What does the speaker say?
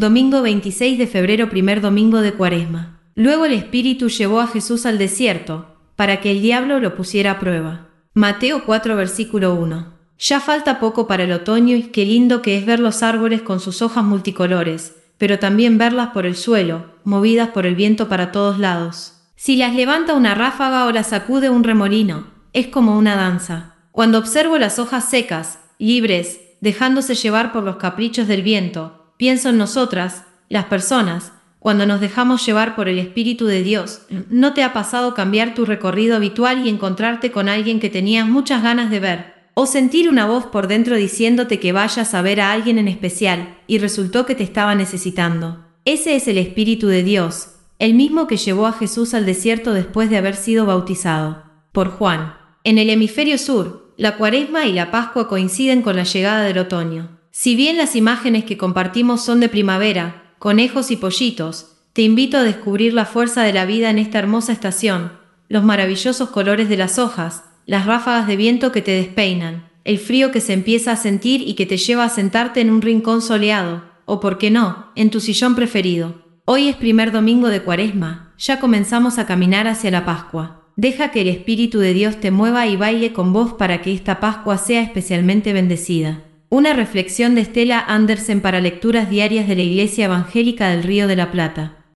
Domingo 26 de febrero, primer domingo de Cuaresma. Luego el Espíritu llevó a Jesús al desierto, para que el diablo lo pusiera a prueba. Mateo 4, versículo 1. Ya falta poco para el otoño y qué lindo que es ver los árboles con sus hojas multicolores, pero también verlas por el suelo, movidas por el viento para todos lados. Si las levanta una ráfaga o las sacude un remolino, es como una danza. Cuando observo las hojas secas, libres, dejándose llevar por los caprichos del viento, Pienso en nosotras, las personas, cuando nos dejamos llevar por el Espíritu de Dios. ¿No te ha pasado cambiar tu recorrido habitual y encontrarte con alguien que tenías muchas ganas de ver? O sentir una voz por dentro diciéndote que vayas a ver a alguien en especial, y resultó que te estaba necesitando. Ese es el Espíritu de Dios, el mismo que llevó a Jesús al desierto después de haber sido bautizado. Por Juan. En el hemisferio sur, la cuaresma y la pascua coinciden con la llegada del otoño. Si bien las imágenes que compartimos son de primavera, conejos y pollitos, te invito a descubrir la fuerza de la vida en esta hermosa estación, los maravillosos colores de las hojas, las ráfagas de viento que te despeinan, el frío que se empieza a sentir y que te lleva a sentarte en un rincón soleado, o por qué no, en tu sillón preferido. Hoy es primer domingo de Cuaresma, ya comenzamos a caminar hacia la Pascua. Deja que el Espíritu de Dios te mueva y baile con vos para que esta Pascua sea especialmente bendecida. Una reflexión de Estela Andersen para lecturas diarias de la Iglesia Evangélica del Río de la Plata.